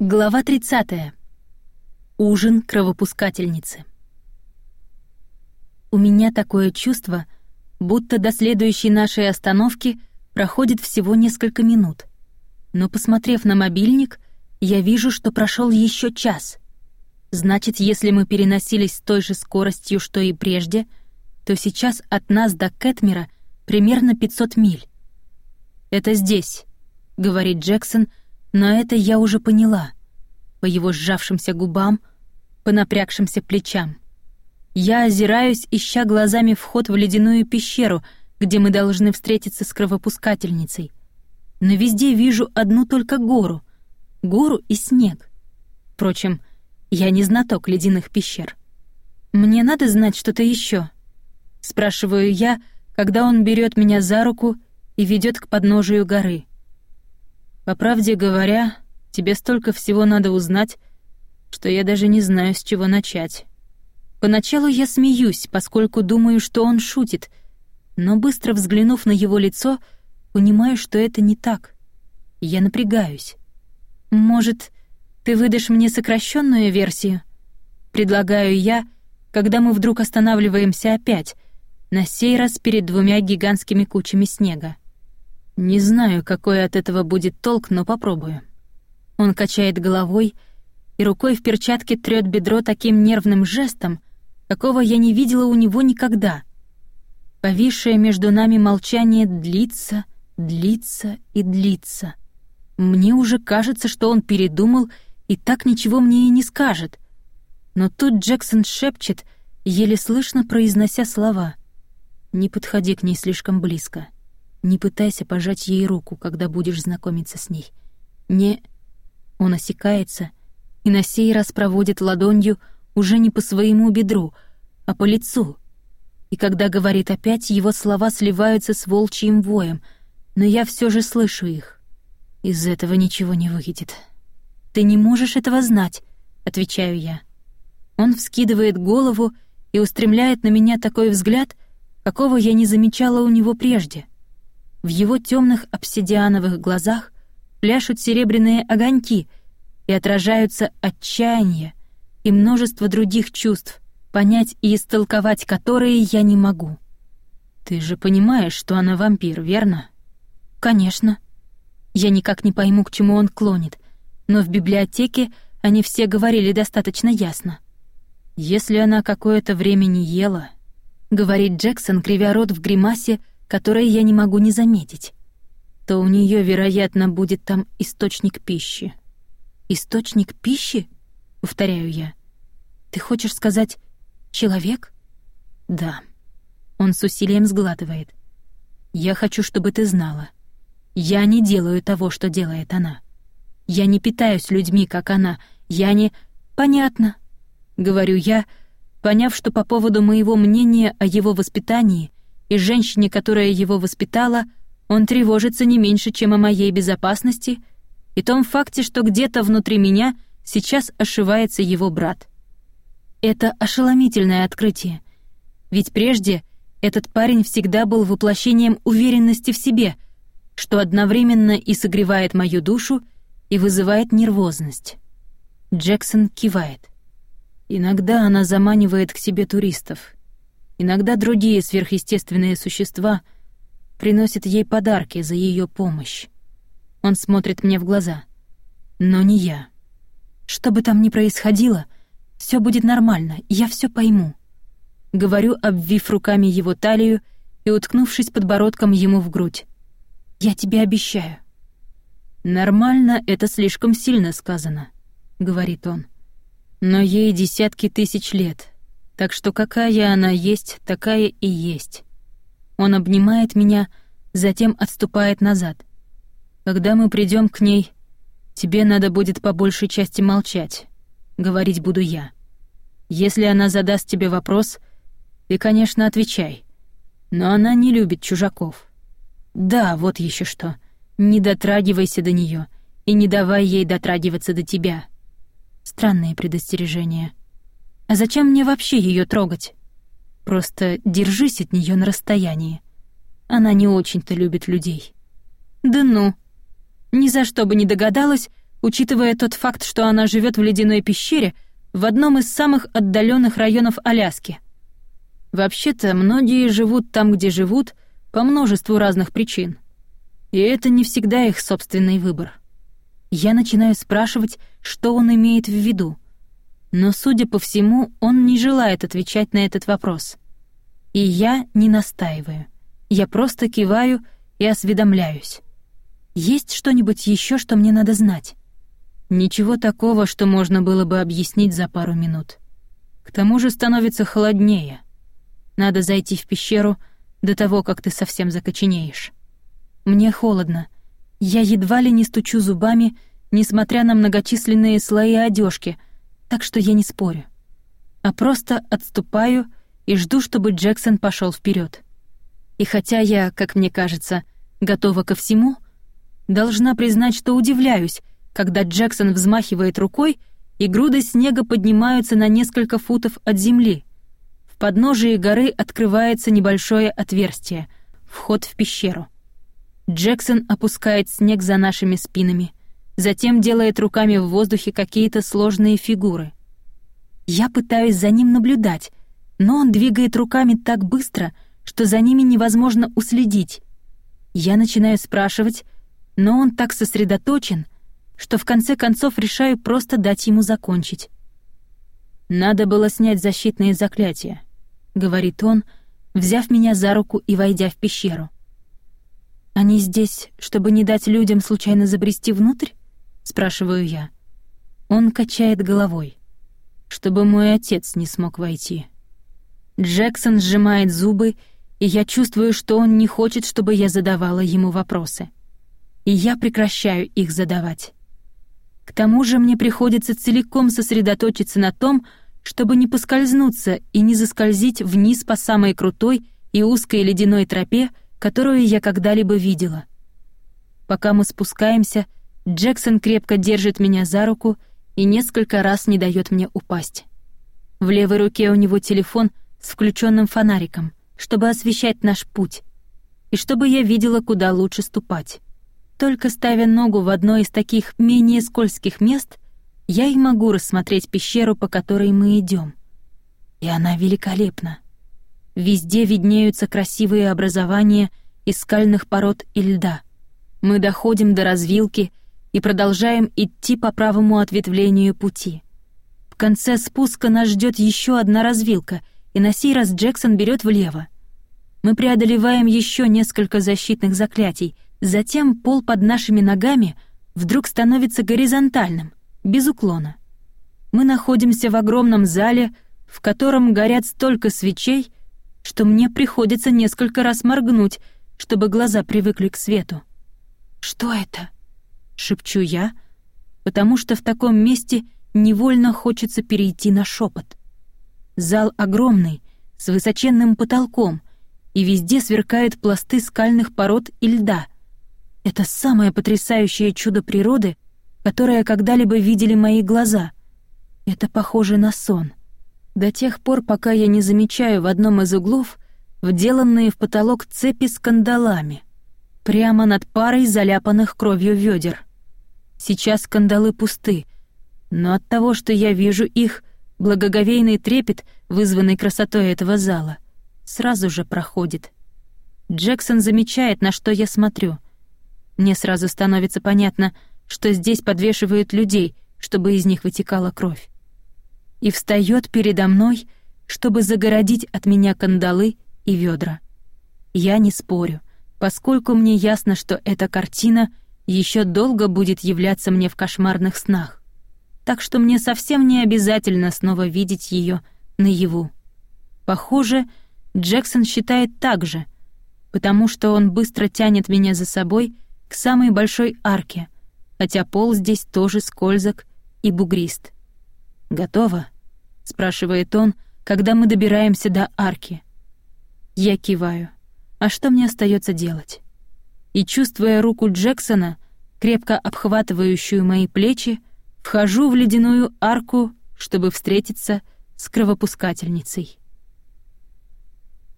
Глава 30. Ужин кровопускательницы. У меня такое чувство, будто до следующей нашей остановки проходит всего несколько минут. Но посмотрев на мобильник, я вижу, что прошел еще час. Значит, если мы переносились с той же скоростью, что и прежде, то сейчас от нас до Кэтмера примерно 500 миль. «Это здесь», — говорит Джексон, — но это я уже поняла. По его сжавшимся губам, по напрягшимся плечам. Я озираюсь, ища глазами вход в ледяную пещеру, где мы должны встретиться с кровопускательницей. Но везде вижу одну только гору. Гору и снег. Впрочем, я не знаток ледяных пещер. «Мне надо знать что-то еще. спрашиваю я, когда он берет меня за руку и ведет к подножию горы. По правде говоря, тебе столько всего надо узнать, что я даже не знаю, с чего начать. Поначалу я смеюсь, поскольку думаю, что он шутит, но быстро взглянув на его лицо, понимаю, что это не так. Я напрягаюсь. Может, ты выдашь мне сокращенную версию? Предлагаю я, когда мы вдруг останавливаемся опять, на сей раз перед двумя гигантскими кучами снега. Не знаю, какой от этого будет толк, но попробую. Он качает головой и рукой в перчатке трёт бедро таким нервным жестом, какого я не видела у него никогда. Повисшее между нами молчание длится, длится и длится. Мне уже кажется, что он передумал и так ничего мне и не скажет. Но тут Джексон шепчет, еле слышно произнося слова. «Не подходи к ней слишком близко». Не пытайся пожать ей руку, когда будешь знакомиться с ней. Не... Он осекается и на сей раз проводит ладонью уже не по своему бедру, а по лицу. И когда говорит опять, его слова сливаются с волчьим воем, но я все же слышу их. Из этого ничего не выйдет. «Ты не можешь этого знать», — отвечаю я. Он вскидывает голову и устремляет на меня такой взгляд, какого я не замечала у него прежде — в его темных обсидиановых глазах пляшут серебряные огоньки и отражаются отчаяние и множество других чувств, понять и истолковать которые я не могу. Ты же понимаешь, что она вампир, верно? Конечно. Я никак не пойму, к чему он клонит, но в библиотеке они все говорили достаточно ясно. Если она какое-то время не ела, говорит Джексон, кривя рот в гримасе, которые я не могу не заметить, то у нее, вероятно, будет там источник пищи. Источник пищи? Повторяю я. Ты хочешь сказать человек? Да. Он с усилием сглатывает. Я хочу, чтобы ты знала. Я не делаю того, что делает она. Я не питаюсь людьми, как она. Я не... Понятно. Говорю я, поняв, что по поводу моего мнения о его воспитании и женщине, которая его воспитала, он тревожится не меньше, чем о моей безопасности и том факте, что где-то внутри меня сейчас ошивается его брат. Это ошеломительное открытие. Ведь прежде этот парень всегда был воплощением уверенности в себе, что одновременно и согревает мою душу, и вызывает нервозность. Джексон кивает. Иногда она заманивает к себе туристов, Иногда другие сверхъестественные существа приносят ей подарки за ее помощь. Он смотрит мне в глаза. Но не я. Что бы там ни происходило, все будет нормально, я все пойму. Говорю, обвив руками его талию и уткнувшись подбородком ему в грудь. Я тебе обещаю. Нормально — это слишком сильно сказано, — говорит он. Но ей десятки тысяч лет — так что какая она есть, такая и есть. Он обнимает меня, затем отступает назад. Когда мы придем к ней, тебе надо будет по большей части молчать. Говорить буду я. Если она задаст тебе вопрос, ты, конечно, отвечай. Но она не любит чужаков. Да, вот еще что. Не дотрагивайся до нее и не давай ей дотрагиваться до тебя. Странные предостережения. А зачем мне вообще ее трогать? Просто держись от нее на расстоянии. Она не очень-то любит людей. Да ну. Ни за что бы не догадалась учитывая тот факт, что она живет в ледяной пещере в одном из самых отдаленных районов Аляски. Вообще-то, многие живут там, где живут, по множеству разных причин. И это не всегда их собственный выбор. Я начинаю спрашивать, что он имеет в виду. Но, судя по всему, он не желает отвечать на этот вопрос. И я не настаиваю. Я просто киваю и осведомляюсь. Есть что-нибудь еще, что мне надо знать? Ничего такого, что можно было бы объяснить за пару минут. К тому же становится холоднее. Надо зайти в пещеру до того, как ты совсем закоченеешь. Мне холодно. Я едва ли не стучу зубами, несмотря на многочисленные слои одежки, так что я не спорю. А просто отступаю и жду, чтобы Джексон пошел вперед. И хотя я, как мне кажется, готова ко всему, должна признать, что удивляюсь, когда Джексон взмахивает рукой, и груды снега поднимаются на несколько футов от земли — в подножии горы открывается небольшое отверстие, вход в пещеру. Джексон опускает снег за нашими спинами, затем делает руками в воздухе какие-то сложные фигуры. Я пытаюсь за ним наблюдать, но он двигает руками так быстро, что за ними невозможно уследить. Я начинаю спрашивать, но он так сосредоточен, что в конце концов решаю просто дать ему закончить. Надо было снять защитные заклятия. — говорит он, взяв меня за руку и войдя в пещеру. «Они здесь, чтобы не дать людям случайно забрести внутрь?» — спрашиваю я. Он качает головой. «Чтобы мой отец не смог войти». Джексон сжимает зубы, и я чувствую, что он не хочет, чтобы я задавала ему вопросы. И я прекращаю их задавать. К тому же мне приходится целиком сосредоточиться на том, чтобы не поскользнуться и не заскользить вниз по самой крутой и узкой ледяной тропе, которую я когда-либо видела. Пока мы спускаемся, Джексон крепко держит меня за руку и несколько раз не дает мне упасть. В левой руке у него телефон с включенным фонариком, чтобы освещать наш путь, и чтобы я видела, куда лучше ступать. Только ставя ногу в одно из таких менее скользких мест — я и могу рассмотреть пещеру, по которой мы идем. И она великолепна. Везде виднеются красивые образования из скальных пород и льда. Мы доходим до развилки и продолжаем идти по правому ответвлению пути. В конце спуска нас ждет еще одна развилка, и на сей раз Джексон берет влево. Мы преодолеваем еще несколько защитных заклятий, затем пол под нашими ногами вдруг становится горизонтальным — без уклона. Мы находимся в огромном зале, в котором горят столько свечей, что мне приходится несколько раз моргнуть, чтобы глаза привыкли к свету. «Что это?» — шепчу я, потому что в таком месте невольно хочется перейти на шепот. Зал огромный, с высоченным потолком, и везде сверкают пласты скальных пород и льда. Это самое потрясающее чудо природы, которое когда-либо видели мои глаза. Это похоже на сон. До тех пор, пока я не замечаю в одном из углов вделанные в потолок цепи с кандалами, прямо над парой заляпанных кровью ведер. Сейчас кандалы пусты, но от того, что я вижу их, благоговейный трепет, вызванный красотой этого зала, сразу же проходит. Джексон замечает, на что я смотрю. Мне сразу становится понятно — что здесь подвешивают людей, чтобы из них вытекала кровь. И встает передо мной, чтобы загородить от меня кандалы и ведра. Я не спорю, поскольку мне ясно, что эта картина еще долго будет являться мне в кошмарных снах. Так что мне совсем не обязательно снова видеть ее наяву. Похоже, Джексон считает так же, потому что он быстро тянет меня за собой к самой большой арке, хотя пол здесь тоже скользок и бугрист. «Готово?» — спрашивает он, когда мы добираемся до арки. Я киваю. А что мне остается делать? И, чувствуя руку Джексона, крепко обхватывающую мои плечи, вхожу в ледяную арку, чтобы встретиться с кровопускательницей.